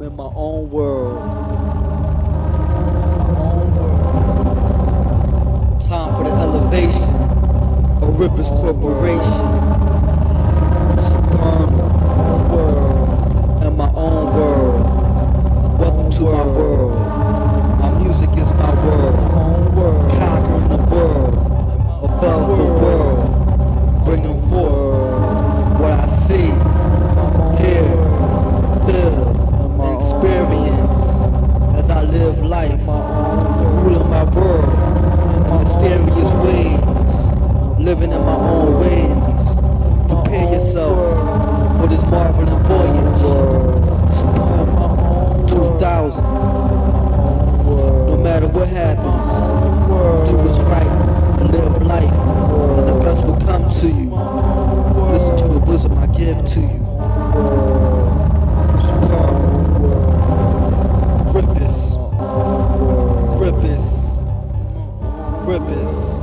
I'm in my own world. Time for the elevation of Rippers Corporation. Life, ruling my world in mysterious ways, living in my own ways. Prepare yourself for this marveling voyage. Spawn 2000. No matter what happens, do what's right and live life, and the best will come to you. Listen to the wisdom I give to you. Grippus.